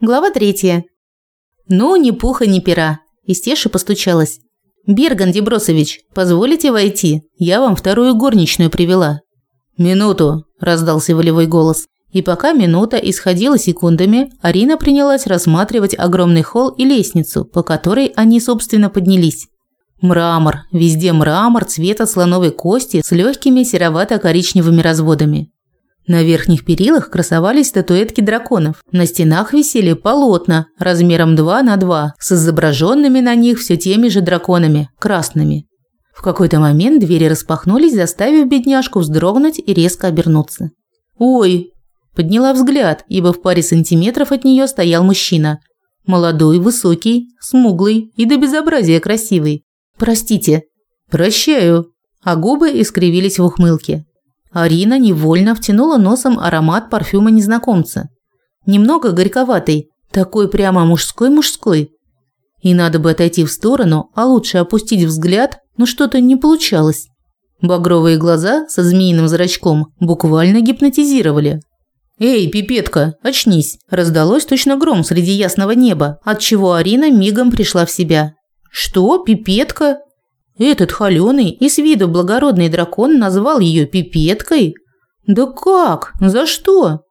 Глава третья. Ну, ни пуха, ни пера. Истеша постучалась. «Берган Дебросович, позволите войти? Я вам вторую горничную привела». «Минуту», – раздался волевой голос. И пока минута исходила секундами, Арина принялась рассматривать огромный холл и лестницу, по которой они, собственно, поднялись. Мрамор, везде мрамор цвета слоновой кости с легкими серовато-коричневыми разводами. На верхних перилах красовались статуэтки драконов. На стенах висели полотна размером 2 на 2 с изображенными на них все теми же драконами, красными. В какой-то момент двери распахнулись, заставив бедняжку вздрогнуть и резко обернуться. «Ой!» Подняла взгляд, ибо в паре сантиметров от нее стоял мужчина. Молодой, высокий, смуглый и до безобразия красивый. «Простите». «Прощаю». А губы искривились в ухмылке. Арина невольно втянула носом аромат парфюма незнакомца. Немного горьковатый, такой прямо мужской-мужской. И надо бы отойти в сторону, а лучше опустить взгляд, но что-то не получалось. Багровые глаза со змеиным зрачком буквально гипнотизировали. «Эй, пипетка, очнись!» Раздалось точно гром среди ясного неба, от чего Арина мигом пришла в себя. «Что, пипетка?» Этот холёный и с виду благородный дракон назвал её пипеткой? Да как? За что?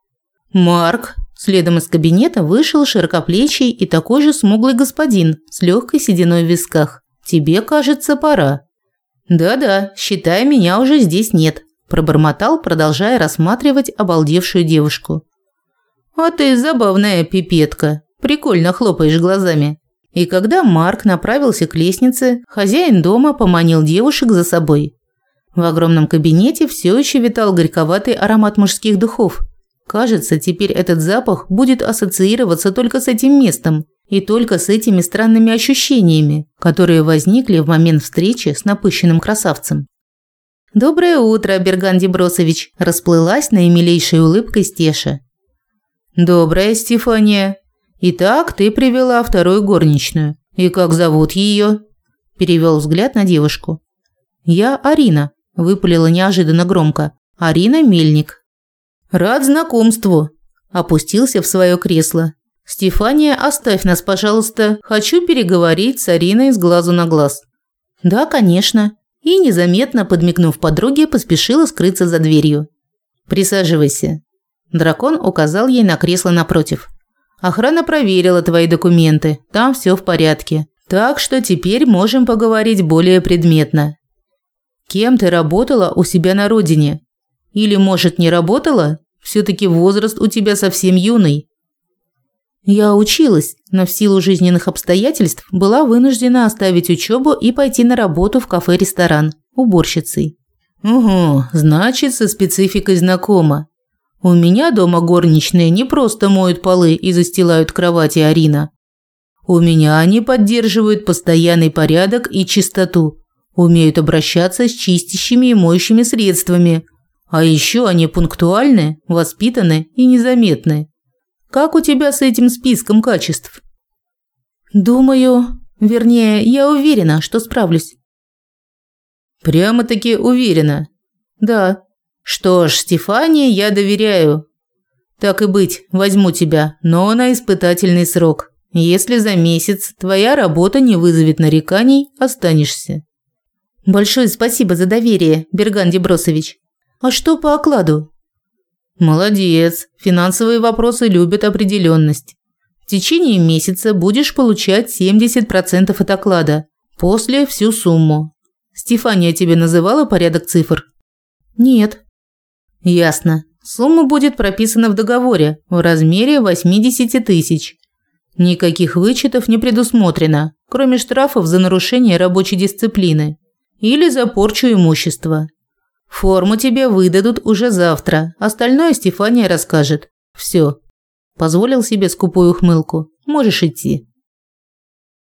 Марк, следом из кабинета вышел широкоплечий и такой же смуглый господин с лёгкой сединой в висках. Тебе, кажется, пора. Да-да, считай, меня уже здесь нет, пробормотал, продолжая рассматривать обалдевшую девушку. А ты забавная пипетка. Прикольно хлопаешь глазами. И когда Марк направился к лестнице, хозяин дома поманил девушек за собой. В огромном кабинете все еще витал горьковатый аромат мужских духов. Кажется, теперь этот запах будет ассоциироваться только с этим местом и только с этими странными ощущениями, которые возникли в момент встречи с напыщенным красавцем. «Доброе утро, Берган Дебросович!» – расплылась наимилейшей улыбкой Стеша. «Доброе, Стефания!» Итак, ты привела вторую горничную. И как зовут ее? Перевел взгляд на девушку. Я Арина, выпалила неожиданно громко. Арина Мельник. Рад знакомству. Опустился в свое кресло. Стефания, оставь нас, пожалуйста. Хочу переговорить с Ариной с глазу на глаз. Да, конечно. И незаметно подмигнув подруге, поспешила скрыться за дверью. Присаживайся. Дракон указал ей на кресло напротив. Охрана проверила твои документы. Там все в порядке. Так что теперь можем поговорить более предметно. Кем ты работала у себя на родине? Или, может, не работала? все таки возраст у тебя совсем юный. Я училась, но в силу жизненных обстоятельств была вынуждена оставить учебу и пойти на работу в кафе-ресторан уборщицей. Угу, значит, со спецификой знакома. У меня дома горничные не просто моют полы и застилают кровати Арина. У меня они поддерживают постоянный порядок и чистоту, умеют обращаться с чистящими и моющими средствами. А еще они пунктуальны, воспитаны и незаметны. Как у тебя с этим списком качеств? Думаю, вернее, я уверена, что справлюсь. Прямо-таки уверена. Да, что ж, Стефания, я доверяю. Так и быть, возьму тебя, но на испытательный срок. Если за месяц твоя работа не вызовет нареканий, останешься. Большое спасибо за доверие, Берган Дебросович. А что по окладу? Молодец. Финансовые вопросы любят определенность. В течение месяца будешь получать 70% от оклада, после всю сумму. Стефания тебе называла порядок цифр? Нет. Ясно. Сумма будет прописана в договоре в размере 80 тысяч. Никаких вычетов не предусмотрено, кроме штрафов за нарушение рабочей дисциплины или за порчу имущества. Форму тебе выдадут уже завтра, остальное Стефания расскажет. Все. Позволил себе скупую ухмылку. Можешь идти.